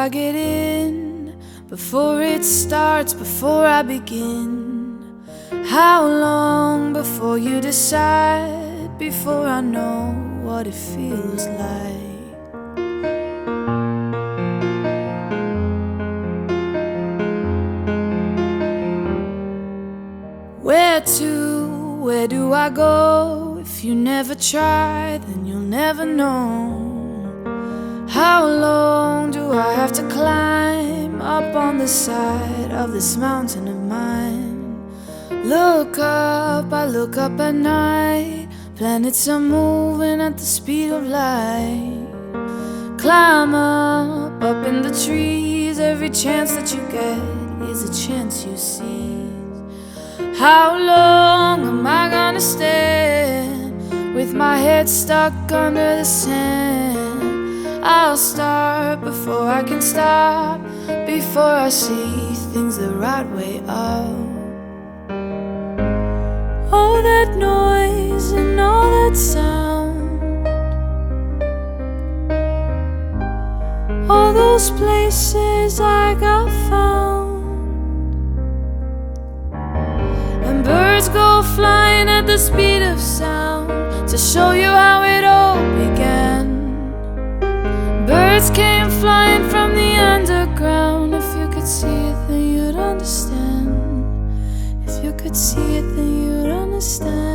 I get in? Before it starts, before I begin? How long before you decide? Before I know what it feels like? Where to? Where do I go? If you never try, then you'll never know. How long do I have to climb up on the side of this mountain of mine? Look up, I look up at night. Planets are moving at the speed of light. Climb up, up in the trees. Every chance that you get is a chance you seize. How long am I gonna stand with my head stuck under the sand? I'll start before I can stop, before I see things the right way up. All that noise and all that sound, all those places I got found, and birds go flying at the speed of sound to show you how Birds came flying from the underground. If you could see it, then you'd understand. If you could see it, then you'd understand.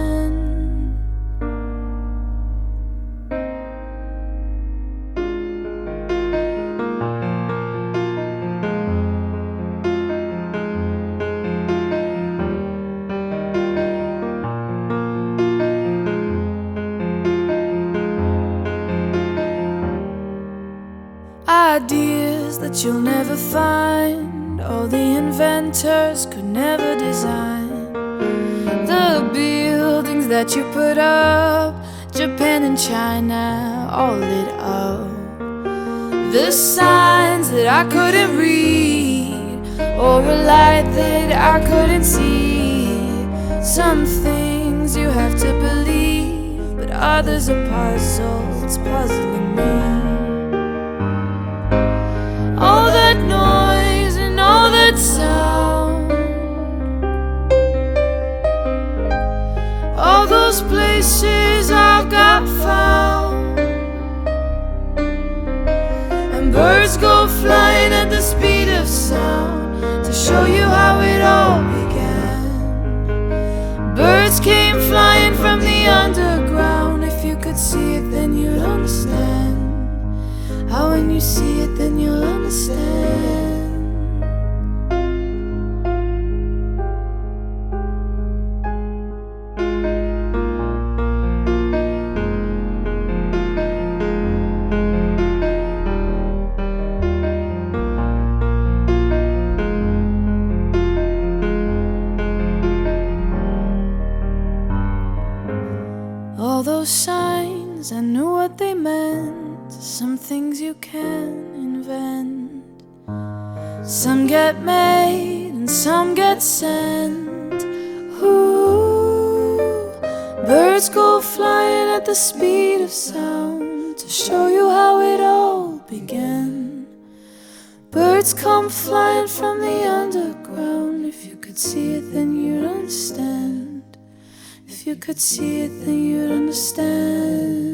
Ideas that you'll never find, all the inventors could never design. The buildings that you put up, Japan and China, all lit up. The signs that I couldn't read, or a light that I couldn't see. Some things you have to believe, but others are puzzles puzzling me. Birds go flying at the speed of sound to show you how it all began. Birds came flying from the underground. If you could see it, then you'd understand. How when you see it, then you'll understand. All those signs, I knew what they meant. Some things you can invent. Some get made and some get sent. Ooh, birds go flying at the speed of sound to show you how it all began. Birds come flying from the underground. If you could see it, then you'd understand. If you could see it, then you'd understand.